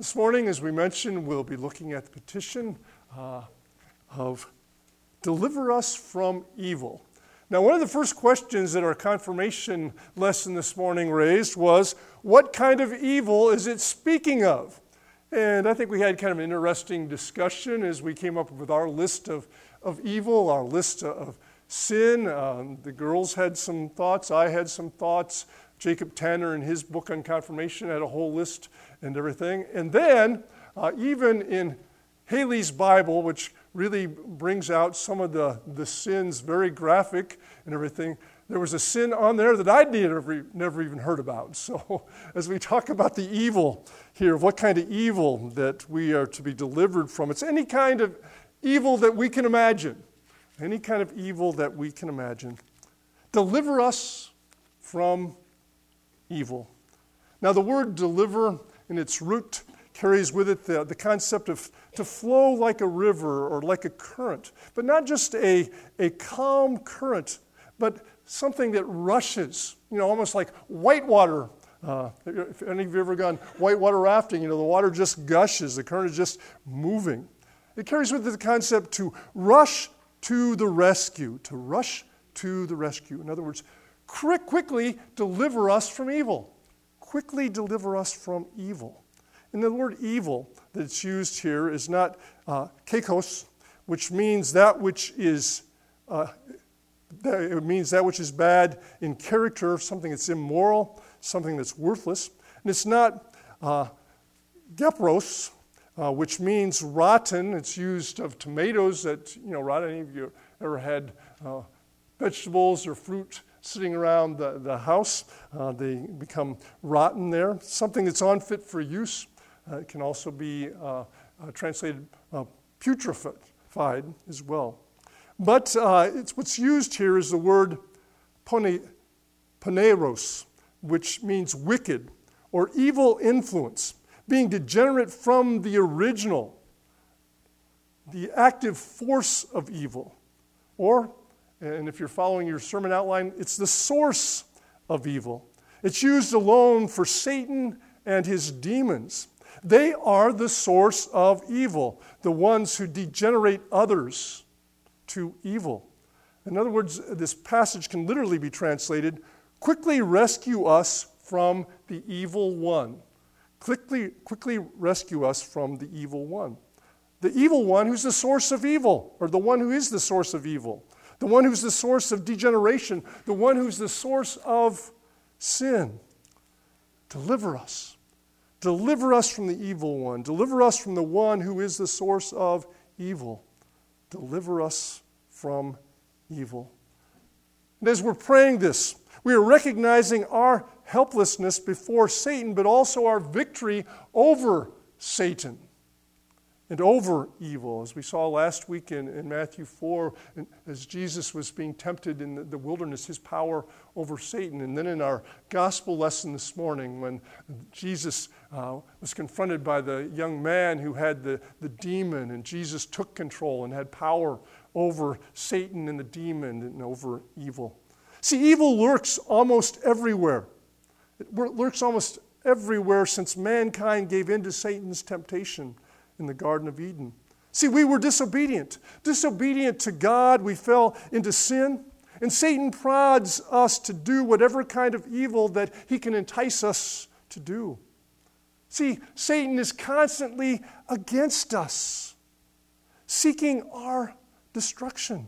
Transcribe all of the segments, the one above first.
This morning, as we mentioned, we'll be looking at the petition uh, of deliver us from evil. Now, one of the first questions that our confirmation lesson this morning raised was what kind of evil is it speaking of? And I think we had kind of an interesting discussion as we came up with our list of, of evil, our list of sin. Um, the girls had some thoughts, I had some thoughts. Jacob Tanner, in his book on confirmation, had a whole list and everything. And then, uh, even in Haley's Bible, which really brings out some of the, the sins, very graphic and everything, there was a sin on there that I'd never, never even heard about. So, as we talk about the evil here, what kind of evil that we are to be delivered from, it's any kind of evil that we can imagine. Any kind of evil that we can imagine. Deliver us from evil. Now, the word deliver in its root carries with it the, the concept of to flow like a river or like a current, but not just a, a calm current, but something that rushes, you know, almost like whitewater. Uh, if any of you ever gone whitewater rafting, you know, the water just gushes, the current is just moving. It carries with it the concept to rush to the rescue, to rush to the rescue. In other words, quick, quickly deliver us from evil. Quickly deliver us from evil. And the word evil that's used here is not uh, kakos, which means that which is uh, it means that which is bad in character, something that's immoral, something that's worthless. And it's not uh, gepros, uh, which means rotten. It's used of tomatoes that, you know, rot. Any of you ever had uh, vegetables or fruit sitting around the, the house? Uh, they become rotten there. Something that's unfit for use. Uh, can also be uh, uh, translated putrefied as well. But it's, what's used here is the word pone, poneros, which means wicked or evil influence, being degenerate from the original, the active force of evil. Or, and if you're following your sermon outline, it's the source of evil. It's used alone for Satan and his demons. They are the source of evil, the ones who degenerate others to evil. In other words, this passage can literally be translated quickly rescue us from the evil one. Quickly, quickly rescue us from the evil one. The evil one who's the source of evil, or the one who is the source of evil, the one who's the source of degeneration, the one who's the source of sin. Deliver us. Deliver us from the evil one. Deliver us from the one who is the source of evil. Deliver us from evil. And as we're praying this, we are recognizing our helplessness before Satan, but also our victory over Satan and over evil. As we saw last week in, in Matthew 4, as Jesus was being tempted in the, the, wilderness, his power over Satan. And then in our gospel lesson this morning, when Jesus uh, was confronted by the young man who had the, the demon, and Jesus took control and had power over Satan and the demon and over evil. See, evil lurks almost everywhere. It lurks almost everywhere since mankind gave in to Satan's temptation in the Garden of Eden. See, we were disobedient. Disobedient to God, we fell into sin. And Satan prods us to do whatever kind of evil that he can entice us to do. See, Satan is constantly against us, seeking our destruction.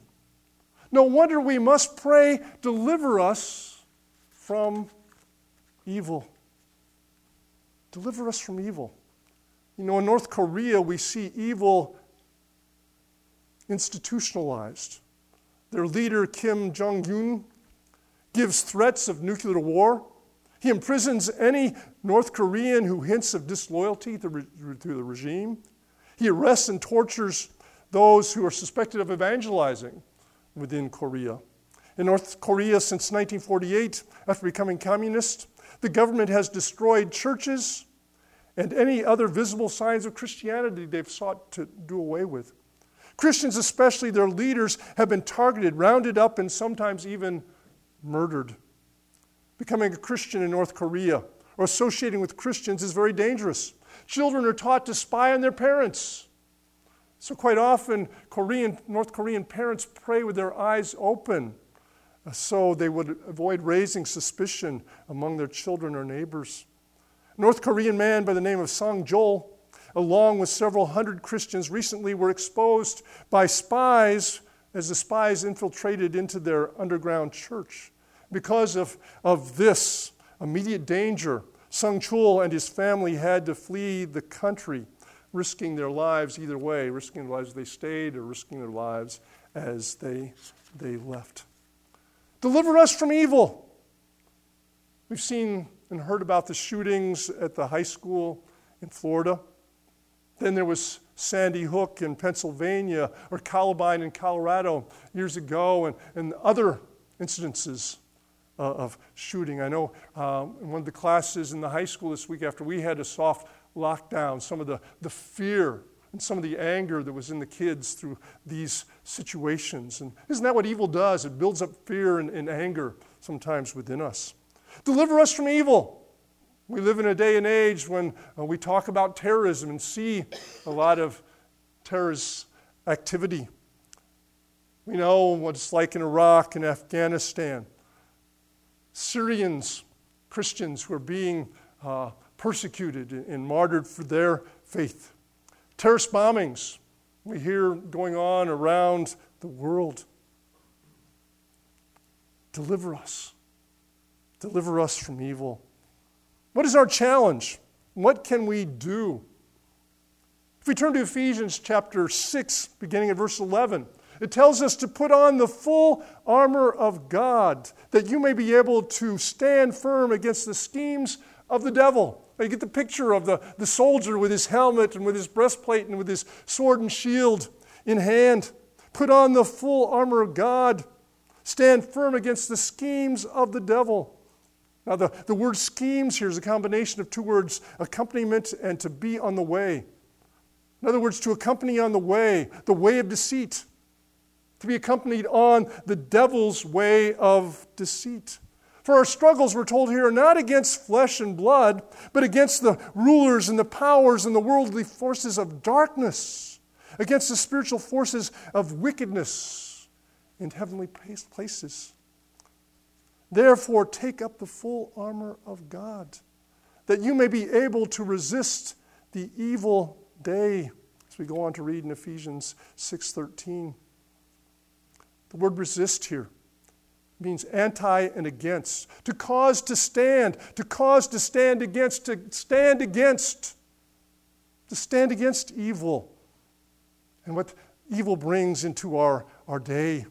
No wonder we must pray, deliver us from evil. Deliver us from evil. You know, in North Korea, we see evil institutionalized. Their leader, Kim Jong un, gives threats of nuclear war. He imprisons any North Korean who hints of disloyalty to the regime. He arrests and tortures those who are suspected of evangelizing within Korea. In North Korea, since 1948, after becoming communist, the government has destroyed churches, and any other visible signs of Christianity they've sought to do away with. Christians, especially their leaders, have been targeted, rounded up, and sometimes even murdered. Becoming a Christian in North Korea or associating with Christians is very dangerous. Children are taught to spy on their parents. So, quite often, Korean, North Korean parents pray with their eyes open uh, so they would avoid raising suspicion among their children or neighbors. North Korean man by the name of Sung Chul, along with several hundred Christians, recently were exposed by spies as the spies infiltrated into their underground church. Because of, of this immediate danger, Sung Chul and his family had to flee the country risking their lives either way, risking their lives as they stayed or risking their lives as they, they left. Deliver us from evil. We've seen and heard about the shootings at the high school in Florida. Then there was Sandy Hook in Pennsylvania or Columbine in Colorado years ago, and, and other incidences uh, of shooting. I know um, in one of the classes in the high school this week, after we had a soft lockdown, some of the, the fear and some of the anger that was in the kids through these situations. And isn't that what evil does? It builds up fear and, and anger sometimes within us. Deliver us from evil. We live in a day and age when uh, we talk about terrorism and see a lot of terrorist activity. We know what it's like in Iraq and Afghanistan. Syrians, Christians who are being uh, persecuted and martyred for their faith. Terrorist bombings we hear going on around the world. Deliver us. Deliver us from evil. What is our challenge? What can we do? If we turn to Ephesians chapter 6, beginning at verse 11, it tells us to put on the full armor of God that you may be able to stand firm against the schemes of the devil. You get the picture of the, the soldier with his helmet and with his breastplate and with his sword and shield in hand. Put on the full armor of God. Stand firm against the schemes of the devil. Now, the, the word schemes here is a combination of two words accompaniment and to be on the way. In other words, to accompany on the way, the way of deceit, to be accompanied on the devil's way of deceit. For our struggles, we're told here, are not against flesh and blood, but against the rulers and the powers and the worldly forces of darkness, against the spiritual forces of wickedness in heavenly places. Therefore, take up the full armor of God, that you may be able to resist the evil day. As we go on to read in Ephesians 6:13. The word resist here means anti and against. To cause to stand, to cause to stand against, to stand against, to stand against evil and what evil brings into our, our day.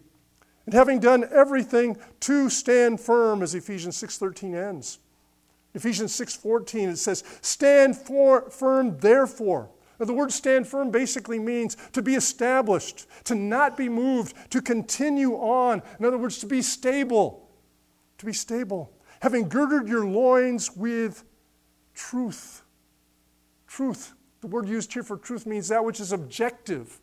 And having done everything to stand firm, as Ephesians 6.13 ends. Ephesians 6.14, it says, Stand for, firm, therefore. Now, the word stand firm basically means to be established, to not be moved, to continue on. In other words, to be stable. To be stable. Having girded your loins with truth. Truth. The word used here for truth means that which is objective.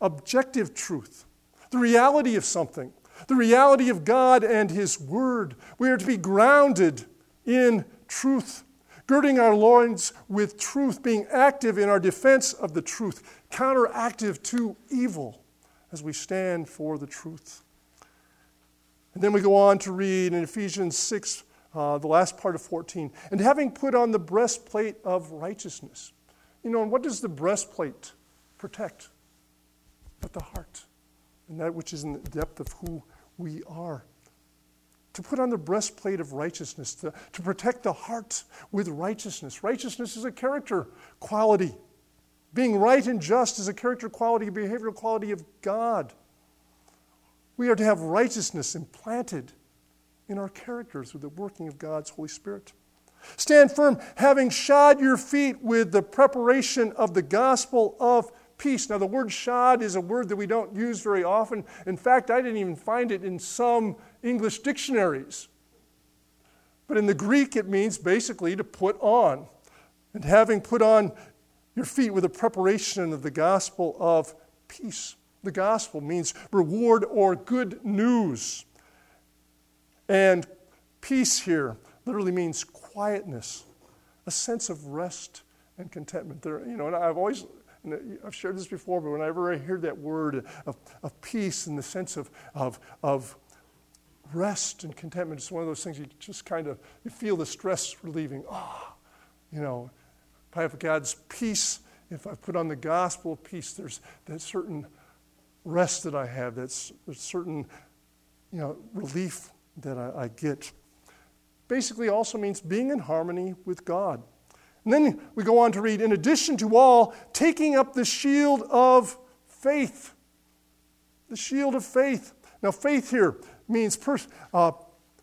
Objective truth the reality of something, the reality of God and His Word. We are to be grounded in truth, girding our loins with truth, being active in our defense of the truth, counteractive to evil as we stand for the truth. And then we go on to read in Ephesians 6, uh, the last part of 14, and having put on the breastplate of righteousness. You know, and what does the breastplate protect? But the heart and that which is in the depth of who we are. To put on the breastplate of righteousness, to, to protect the heart with righteousness. Righteousness is a character quality. Being right and just is a character quality, a behavioral quality of God. We are to have righteousness implanted in our characters through the working of God's Holy Spirit. Stand firm, having shod your feet with the preparation of the gospel of peace. Now, the word shod is a word that we don't use very often. In fact, I didn't even find it in some English dictionaries. But in the Greek, it means basically to put on. And having put on your feet with a preparation of the gospel of peace. The gospel means reward or good news. And peace here literally means quietness, a sense of rest and contentment. There, you know, and I've always, I've shared this before, but whenever I hear that word of, of peace in the sense of, of, of rest and contentment, it's one of those things you just kind of, you feel the stress relieving. Ah, oh, you know, if I have God's peace, if I put on the gospel of peace, there's that certain rest that I have, that's a certain, you know, relief that I, I get. Basically also means being in harmony with God. And then we go on to read, in addition to all, taking up the shield of faith. The shield of faith. Now, faith here means pers- uh,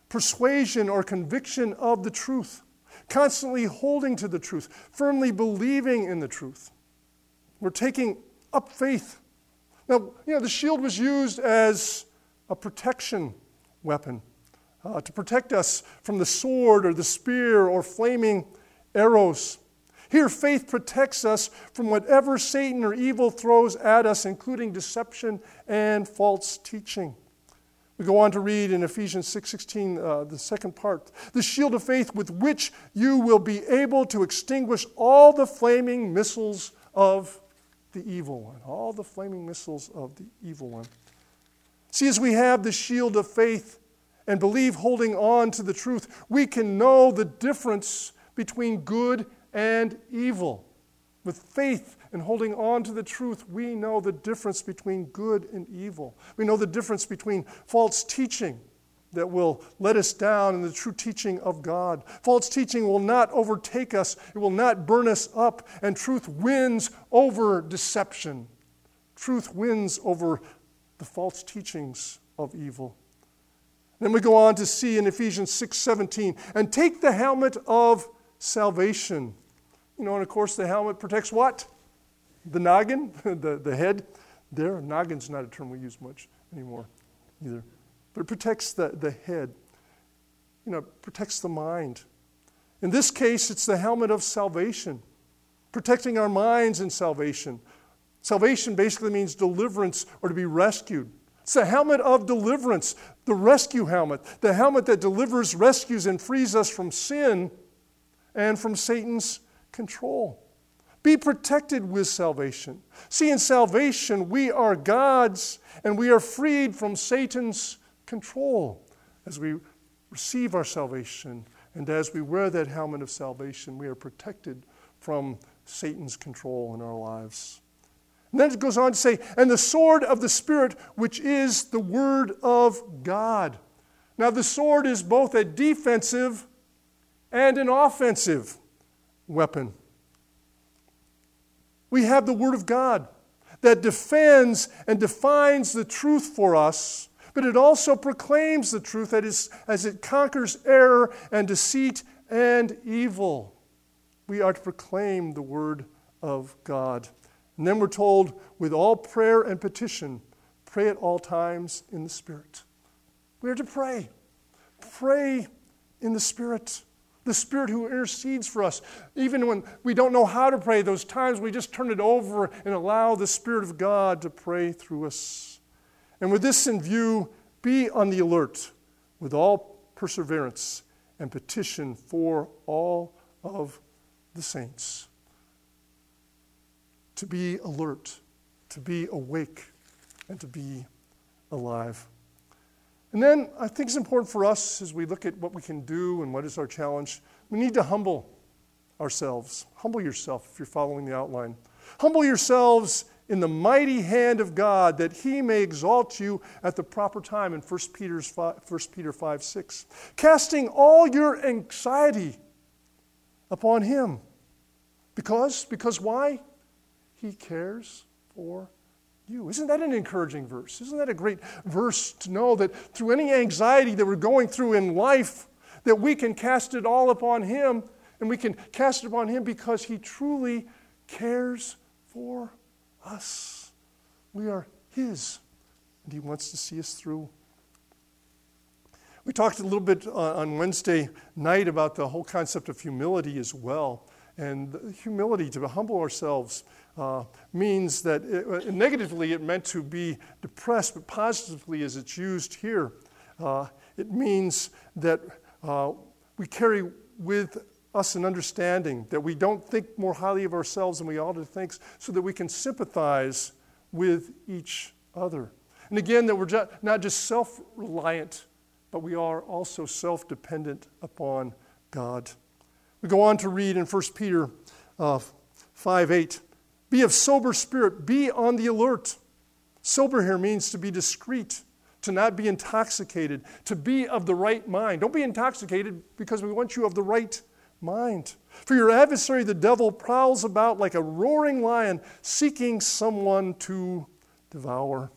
persuasion or conviction of the truth, constantly holding to the truth, firmly believing in the truth. We're taking up faith. Now, you know, the shield was used as a protection weapon uh, to protect us from the sword or the spear or flaming arrows. Here, faith protects us from whatever Satan or evil throws at us, including deception and false teaching. We go on to read in Ephesians 6:16, 6, uh, the second part, the shield of faith with which you will be able to extinguish all the flaming missiles of the evil one, all the flaming missiles of the evil one. See, as we have the shield of faith and believe holding on to the truth, we can know the difference between good and evil. With faith and holding on to the truth, we know the difference between good and evil. We know the difference between false teaching that will let us down and the true teaching of God. False teaching will not overtake us, it will not burn us up, and truth wins over deception. Truth wins over the false teachings of evil. Then we go on to see in Ephesians 6:17, and take the helmet of salvation. You know, and of course the helmet protects what? The noggin, the, the head. There, noggin's not a term we use much anymore either. But it protects the, the head. You know, protects the mind. In this case, it's the helmet of salvation, protecting our minds in salvation. Salvation basically means deliverance or to be rescued. It's the helmet of deliverance, the rescue helmet, the helmet that delivers, rescues, and frees us from sin and from Satan's control. Be protected with salvation. See, in salvation, we are God's and we are freed from Satan's control as we receive our salvation. And as we wear that helmet of salvation, we are protected from Satan's control in our lives. And then it goes on to say, and the sword of the Spirit, which is the Word of God. Now, the sword is both a defensive and an offensive weapon. We have the Word of God that defends and defines the truth for us, but it also proclaims the truth that is, as it conquers error and deceit and evil. We are to proclaim the Word of God. And then we're told, with all prayer and petition, pray at all times in the Spirit. We are to pray. Pray in the Spirit. The Spirit who intercedes for us. Even when we don't know how to pray, those times we just turn it over and allow the Spirit of God to pray through us. And with this in view, be on the alert with all perseverance and petition for all of the saints to be alert, to be awake, and to be alive. And then I think it's important for us as we look at what we can do and what is our challenge, we need to humble ourselves. Humble yourself if you're following the outline. Humble yourselves in the mighty hand of God that he may exalt you at the proper time in 1 Peter's 5, 1 Peter 5 6. Casting all your anxiety upon him. Because? Because why? He cares for you. Isn't that an encouraging verse? Isn't that a great verse to know that through any anxiety that we're going through in life, that we can cast it all upon Him, and we can cast it upon Him because He truly cares for us. We are His, and He wants to see us through. We talked a little bit uh, on Wednesday night about the whole concept of humility as well, and humility to humble ourselves uh, means that it, uh, negatively it meant to be depressed, but positively as it's used here, uh, it means that uh, we carry with us an understanding that we don't think more highly of ourselves than we ought to think, so that we can sympathize with each other. And again, that we're not just self reliant, but we are also self dependent upon God. We go on to read in 1 Peter uh, 5 8 Be of sober spirit, be on the alert. Sober here means to be discreet, to not be intoxicated, to be of the right mind. Don't be intoxicated because we want you of the right mind. For your adversary, the devil, prowls about like a roaring lion, seeking someone to devour.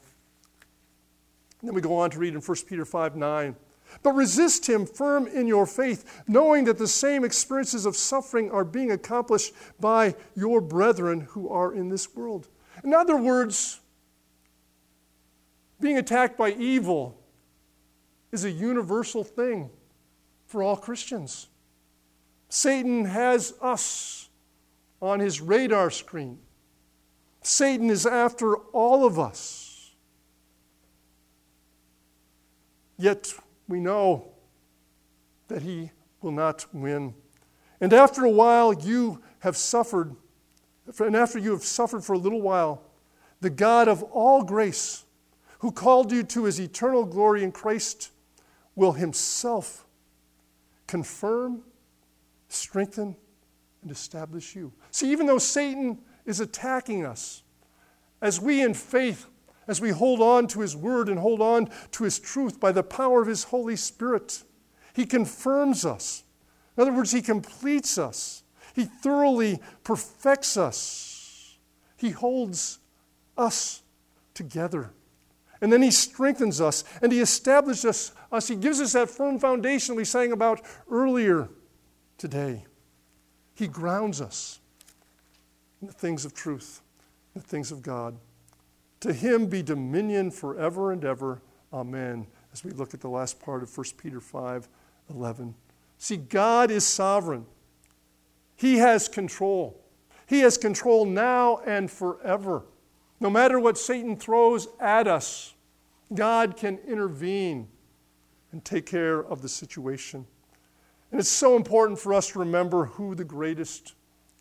And then we go on to read in 1 Peter 5 9. But resist him firm in your faith, knowing that the same experiences of suffering are being accomplished by your brethren who are in this world. In other words, being attacked by evil is a universal thing for all Christians. Satan has us on his radar screen. Satan is after all of us. Yet we know that he will not win. And after a while, you have suffered, and after you have suffered for a little while, the God of all grace, who called you to his eternal glory in Christ, will himself confirm, strengthen, and establish you. See, even though Satan is attacking us, as we in faith as we hold on to His Word and hold on to His truth by the power of His Holy Spirit. He confirms us. In other words, He completes us, He thoroughly perfects us, He holds us together. And then he strengthens us and he establishes us. He gives us that firm foundation we sang about earlier today. He grounds us in the things of truth, the things of God. To him be dominion forever and ever. Amen. As we look at the last part of 1 Peter 5 11. See, God is sovereign, He has control. He has control now and forever. No matter what Satan throws at us, God can intervene and take care of the situation. And it's so important for us to remember who the greatest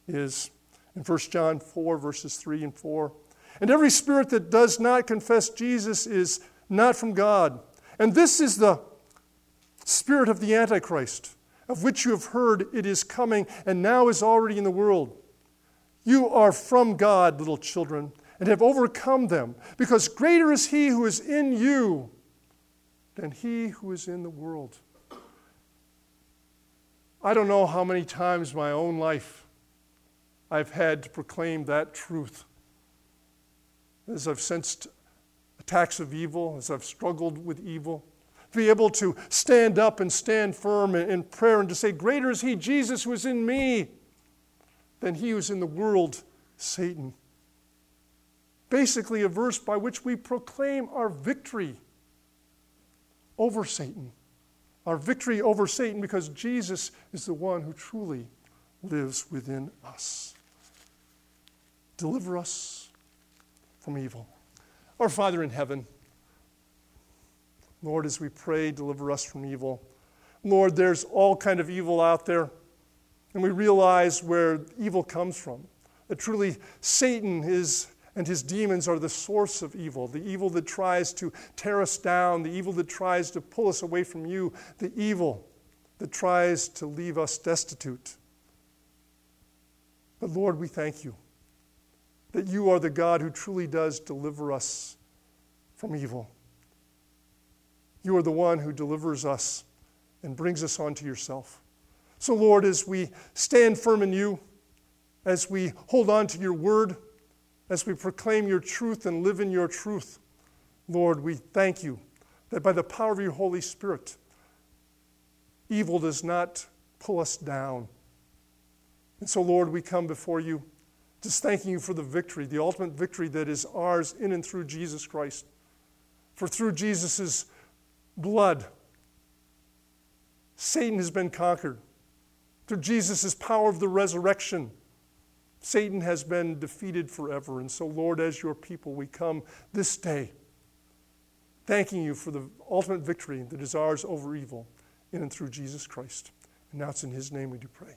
is. In 1 John 4, verses 3 and 4, and every spirit that does not confess Jesus is not from God. And this is the spirit of the Antichrist, of which you have heard it is coming and now is already in the world. You are from God, little children, and have overcome them, because greater is he who is in you than he who is in the world. I don't know how many times in my own life I've had to proclaim that truth as I've sensed attacks of evil, as I've struggled with evil, to be able to stand up and stand firm in prayer and to say, Greater is He, Jesus, who is in me, than He who is in the world, Satan. Basically, a verse by which we proclaim our victory over Satan. Our victory over Satan because Jesus is the one who truly lives within us. Deliver us from evil. Our Father in heaven, Lord, as we pray, deliver us from evil. Lord, there's all kind of evil out there, and we realize where evil comes from. That truly Satan is and his demons are the source of evil, the evil that tries to tear us down, the evil that tries to pull us away from you, the evil that tries to leave us destitute. But Lord, we thank you that you are the God who truly does deliver us from evil. You are the one who delivers us and brings us onto yourself. So, Lord, as we stand firm in you, as we hold on to your word, as we proclaim your truth and live in your truth, Lord, we thank you that by the power of your Holy Spirit, evil does not pull us down. And so, Lord, we come before you just thanking you for the victory, the ultimate victory that is ours in and through Jesus Christ. For through Jesus' blood, Satan has been conquered. Through Jesus' power of the resurrection, Satan has been defeated forever. And so, Lord, as your people, we come this day thanking you for the ultimate victory that is ours over evil in and through Jesus Christ. And now it's in his name we do pray.